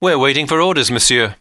We're waiting for orders, monsieur.